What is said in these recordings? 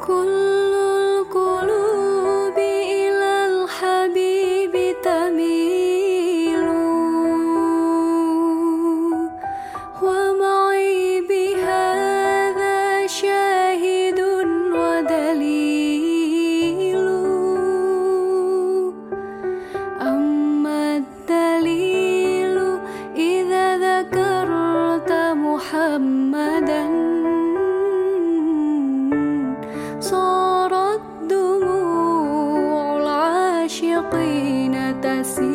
kul صارت دموع العاشقين تسير.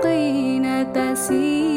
سقينا تسير.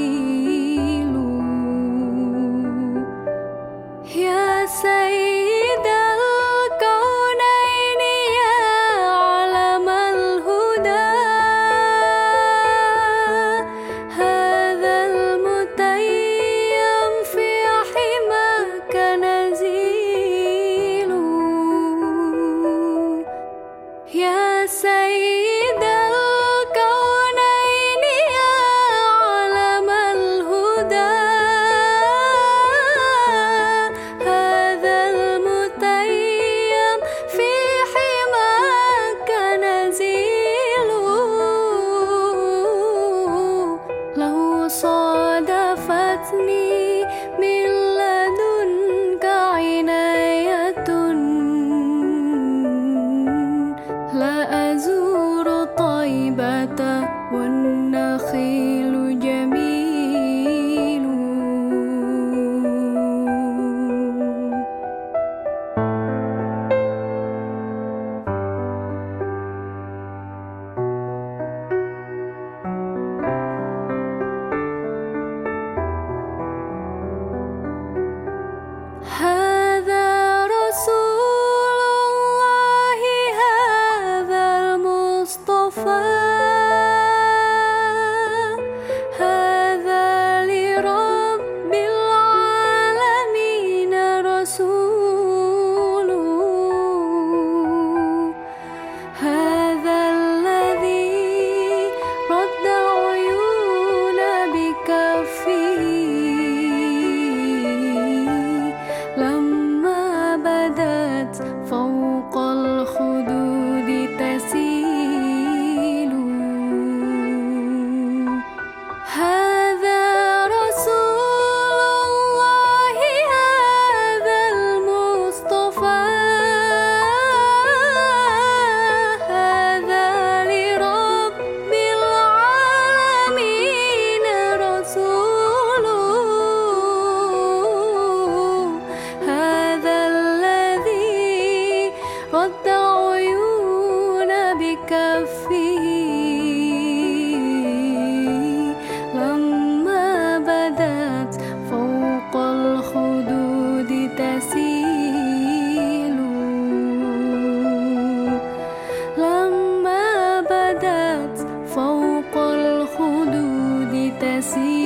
decir.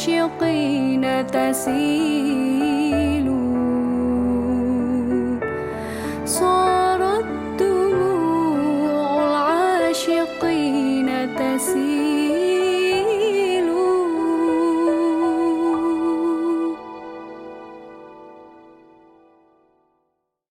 المشرقين تسيل. صارت دموع العاشقين